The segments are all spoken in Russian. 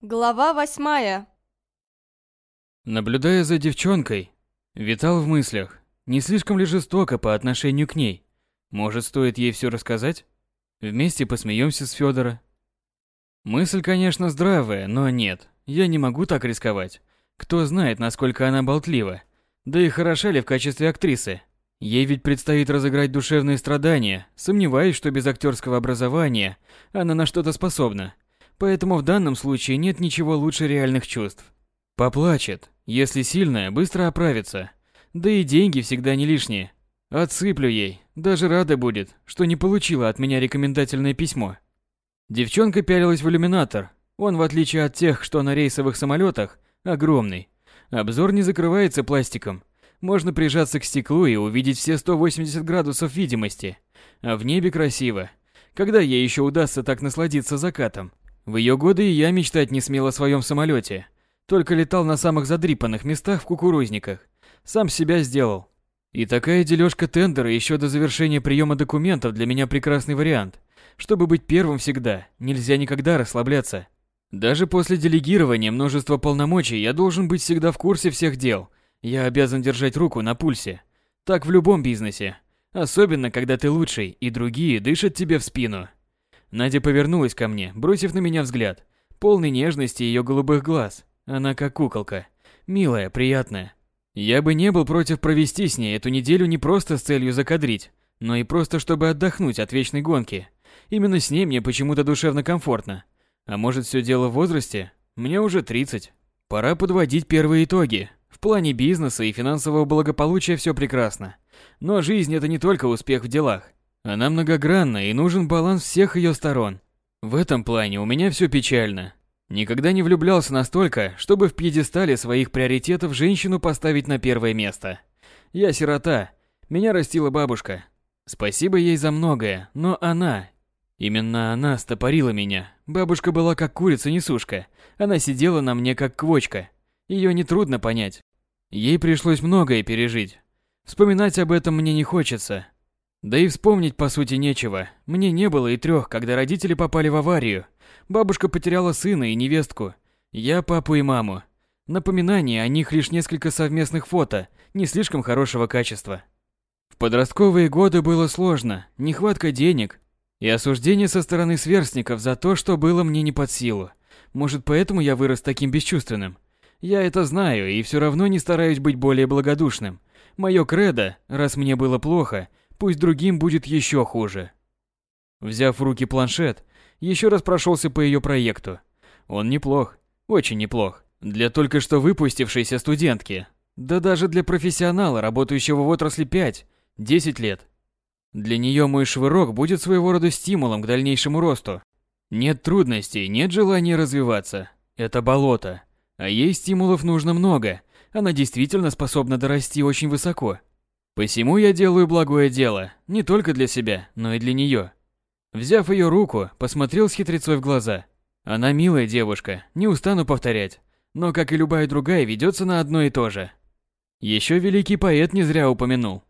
Глава восьмая. Наблюдая за девчонкой, витал в мыслях, не слишком ли жестоко по отношению к ней. Может, стоит ей все рассказать? Вместе посмеемся с Федора. Мысль, конечно, здравая, но нет, я не могу так рисковать. Кто знает, насколько она болтлива. Да и хороша ли в качестве актрисы. Ей ведь предстоит разыграть душевные страдания, сомневаюсь, что без актерского образования она на что-то способна. Поэтому в данном случае нет ничего лучше реальных чувств. Поплачет, если сильная, быстро оправится. Да и деньги всегда не лишние. Отсыплю ей, даже рада будет, что не получила от меня рекомендательное письмо. Девчонка пялилась в иллюминатор. Он, в отличие от тех, что на рейсовых самолетах, огромный. Обзор не закрывается пластиком. Можно прижаться к стеклу и увидеть все 180 градусов видимости. А в небе красиво. Когда ей еще удастся так насладиться закатом? В ее годы и я мечтать не смел о своем самолете. Только летал на самых задрипанных местах в кукурузниках. Сам себя сделал. И такая дележка тендера еще до завершения приема документов для меня прекрасный вариант. Чтобы быть первым всегда, нельзя никогда расслабляться. Даже после делегирования множества полномочий я должен быть всегда в курсе всех дел. Я обязан держать руку на пульсе. Так в любом бизнесе. Особенно, когда ты лучший, и другие дышат тебе в спину. Надя повернулась ко мне, бросив на меня взгляд, полный нежности ее голубых глаз. Она как куколка. Милая, приятная. Я бы не был против провести с ней эту неделю не просто с целью закадрить, но и просто чтобы отдохнуть от вечной гонки. Именно с ней мне почему-то душевно комфортно. А может все дело в возрасте? Мне уже 30. Пора подводить первые итоги. В плане бизнеса и финансового благополучия все прекрасно. Но жизнь это не только успех в делах. Она многогранна и нужен баланс всех ее сторон. В этом плане у меня все печально. Никогда не влюблялся настолько, чтобы в пьедестале своих приоритетов женщину поставить на первое место. Я сирота. Меня растила бабушка. Спасибо ей за многое, но она... Именно она стопорила меня. Бабушка была как курица-несушка. Она сидела на мне как квочка. Ее нетрудно понять. Ей пришлось многое пережить. Вспоминать об этом мне не хочется. Да и вспомнить по сути нечего. Мне не было и трех, когда родители попали в аварию. Бабушка потеряла сына и невестку. Я папу и маму. Напоминание о них лишь несколько совместных фото, не слишком хорошего качества. В подростковые годы было сложно, нехватка денег и осуждение со стороны сверстников за то, что было мне не под силу. Может, поэтому я вырос таким бесчувственным. Я это знаю и все равно не стараюсь быть более благодушным. Мое кредо, раз мне было плохо, пусть другим будет еще хуже. Взяв в руки планшет, еще раз прошелся по ее проекту. Он неплох, очень неплох. Для только что выпустившейся студентки. Да даже для профессионала, работающего в отрасли 5-10 лет. Для нее мой швырок будет своего рода стимулом к дальнейшему росту. Нет трудностей, нет желания развиваться. Это болото. А ей стимулов нужно много. Она действительно способна дорасти очень высоко. Посему я делаю благое дело, не только для себя, но и для нее. Взяв ее руку, посмотрел с хитрецой в глаза. Она милая девушка, не устану повторять, но, как и любая другая, ведется на одно и то же. Еще великий поэт не зря упомянул.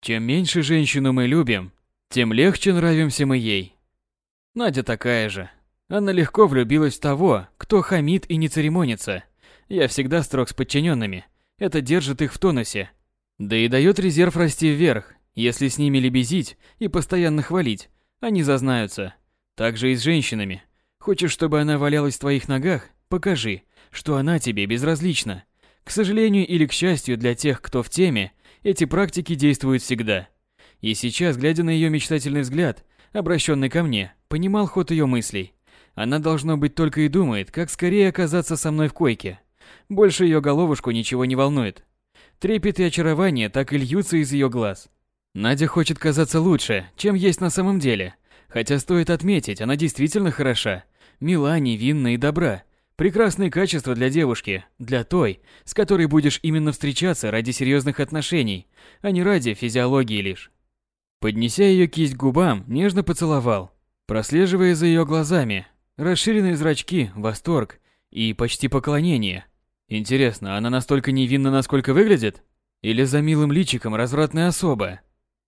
Чем меньше женщину мы любим, тем легче нравимся мы ей. Надя такая же. Она легко влюбилась в того, кто хамит и не церемонится. Я всегда строг с подчиненными. Это держит их в тонусе. Да и дает резерв расти вверх. Если с ними лебезить и постоянно хвалить, они зазнаются. Так же и с женщинами. Хочешь, чтобы она валялась в твоих ногах? Покажи, что она тебе безразлична. К сожалению или к счастью для тех, кто в теме, эти практики действуют всегда. И сейчас, глядя на ее мечтательный взгляд, обращенный ко мне, понимал ход ее мыслей. Она должно быть только и думает, как скорее оказаться со мной в койке. Больше ее головушку ничего не волнует. Трепет и очарование так и льются из ее глаз. Надя хочет казаться лучше, чем есть на самом деле. Хотя стоит отметить, она действительно хороша. Мила, невинна и добра. Прекрасные качества для девушки, для той, с которой будешь именно встречаться ради серьезных отношений, а не ради физиологии лишь. Поднеся ее кисть к губам, нежно поцеловал, прослеживая за ее глазами, расширенные зрачки, восторг и почти поклонение – Интересно, она настолько невинна, насколько выглядит? Или за милым личиком развратная особа?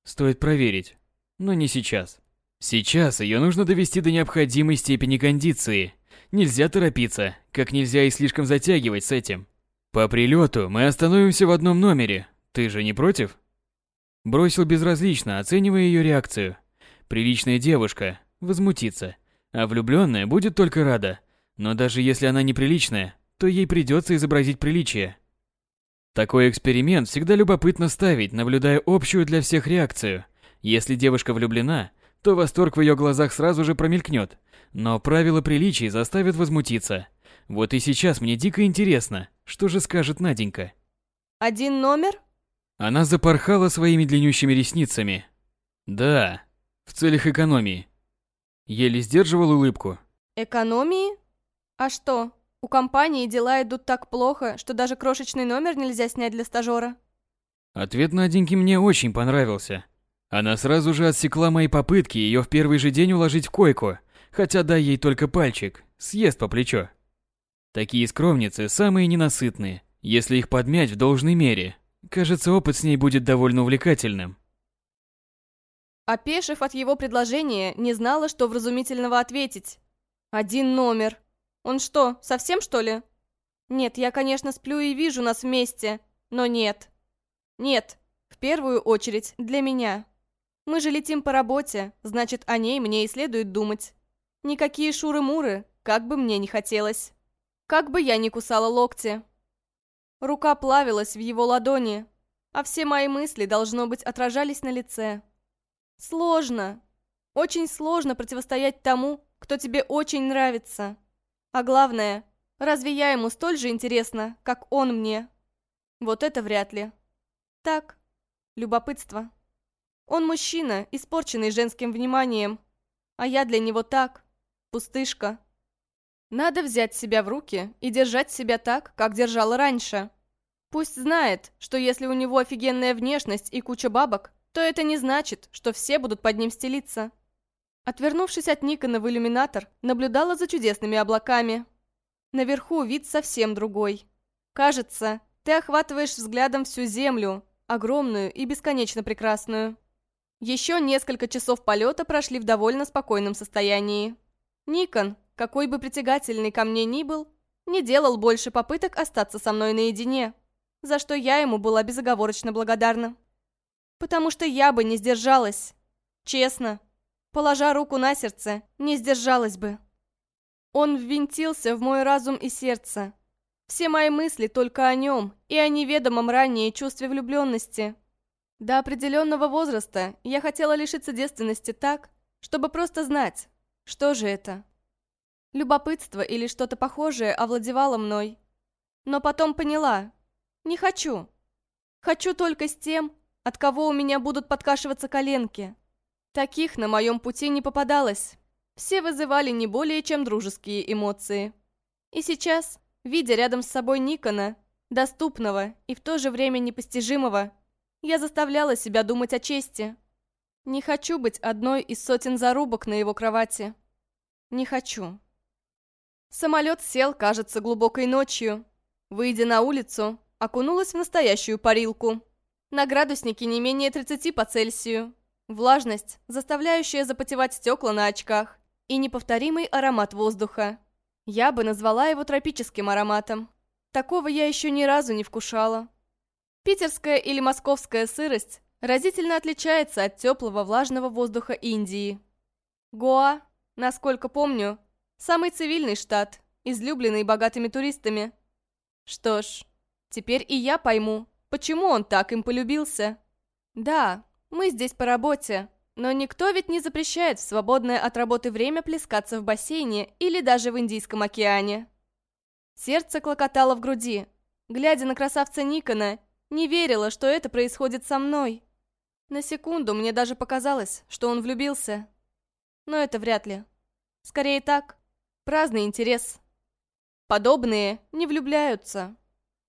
Стоит проверить. Но не сейчас. Сейчас ее нужно довести до необходимой степени кондиции. нельзя торопиться, как нельзя и слишком затягивать с этим. По прилету мы остановимся в одном номере. Ты же не против? Бросил безразлично, оценивая ее реакцию. Приличная девушка, возмутится, а влюбленная будет только рада. Но даже если она неприличная, то ей придется изобразить приличие. Такой эксперимент всегда любопытно ставить, наблюдая общую для всех реакцию. Если девушка влюблена, то восторг в ее глазах сразу же промелькнет, но правила приличий заставят возмутиться. Вот и сейчас мне дико интересно, что же скажет Наденька. Один номер? Она запорхала своими длиннющими ресницами. Да, в целях экономии. Еле сдерживал улыбку. Экономии? А что, у компании дела идут так плохо, что даже крошечный номер нельзя снять для стажера? Ответ Наденьки мне очень понравился. Она сразу же отсекла мои попытки ее в первый же день уложить в койку, хотя дай ей только пальчик, съест по плечо. Такие скромницы самые ненасытные, если их подмять в должной мере, Кажется, опыт с ней будет довольно увлекательным. Опешив от его предложения, не знала, что вразумительного ответить. Один номер. Он что, совсем что ли? Нет, я, конечно, сплю и вижу нас вместе, но нет. Нет, в первую очередь для меня. Мы же летим по работе, значит, о ней мне и следует думать. Никакие шуры-муры, как бы мне ни хотелось. Как бы я ни кусала локти. Рука плавилась в его ладони, а все мои мысли, должно быть, отражались на лице. Сложно. Очень сложно противостоять тому, кто тебе очень нравится. А главное, разве я ему столь же интересна, как он мне? Вот это вряд ли. Так, любопытство. Он мужчина, испорченный женским вниманием, а я для него так, пустышка. Надо взять себя в руки и держать себя так, как держала раньше. Пусть знает, что если у него офигенная внешность и куча бабок, то это не значит, что все будут под ним стелиться. Отвернувшись от Никона в иллюминатор, наблюдала за чудесными облаками. Наверху вид совсем другой. Кажется, ты охватываешь взглядом всю Землю, огромную и бесконечно прекрасную. Еще несколько часов полета прошли в довольно спокойном состоянии. Никон, какой бы притягательный ко мне ни был, не делал больше попыток остаться со мной наедине, за что я ему была безоговорочно благодарна. Потому что я бы не сдержалась. Честно. Положа руку на сердце, не сдержалась бы. Он ввинтился в мой разум и сердце. Все мои мысли только о нем и о неведомом ранее чувстве влюбленности. До определенного возраста я хотела лишиться девственности так, чтобы просто знать, что же это. Любопытство или что-то похожее овладевало мной. Но потом поняла. Не хочу. Хочу только с тем, от кого у меня будут подкашиваться коленки. Таких на моем пути не попадалось. Все вызывали не более чем дружеские эмоции. И сейчас, видя рядом с собой Никона, доступного и в то же время непостижимого, я заставляла себя думать о чести. Не хочу быть одной из сотен зарубок на его кровати. Не хочу. Самолет сел, кажется, глубокой ночью. Выйдя на улицу, окунулась в настоящую парилку. На градуснике не менее 30 по Цельсию. Влажность, заставляющая запотевать стекла на очках. И неповторимый аромат воздуха. Я бы назвала его тропическим ароматом. Такого я еще ни разу не вкушала. Питерская или московская сырость разительно отличается от теплого влажного воздуха Индии. Гоа, насколько помню, Самый цивильный штат, излюбленный богатыми туристами. Что ж, теперь и я пойму, почему он так им полюбился. Да, мы здесь по работе, но никто ведь не запрещает в свободное от работы время плескаться в бассейне или даже в Индийском океане. Сердце клокотало в груди. Глядя на красавца Никона, не верила, что это происходит со мной. На секунду мне даже показалось, что он влюбился. Но это вряд ли. Скорее так. Праздный интерес. Подобные не влюбляются.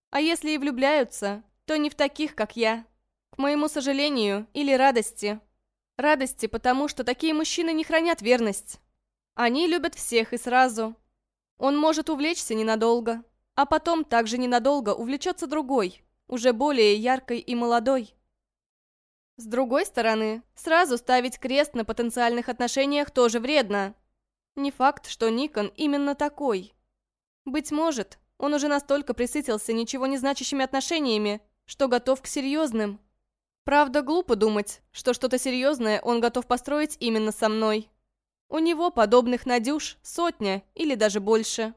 А если и влюбляются, то не в таких, как я. К моему сожалению или радости. Радости, потому что такие мужчины не хранят верность. Они любят всех и сразу. Он может увлечься ненадолго, а потом также ненадолго увлечется другой, уже более яркой и молодой. С другой стороны, сразу ставить крест на потенциальных отношениях тоже вредно. Не факт, что Никон именно такой. Быть может, он уже настолько присытился ничего не значащими отношениями, что готов к серьезным. Правда, глупо думать, что что-то серьезное он готов построить именно со мной. У него подобных Надюш сотня или даже больше.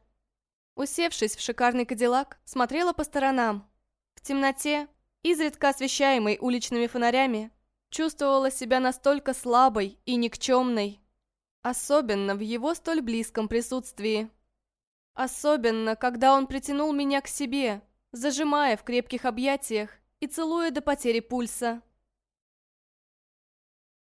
Усевшись в шикарный кадиллак, смотрела по сторонам. В темноте, изредка освещаемой уличными фонарями, чувствовала себя настолько слабой и никчемной. Особенно в его столь близком присутствии. Особенно, когда он притянул меня к себе, зажимая в крепких объятиях и целуя до потери пульса.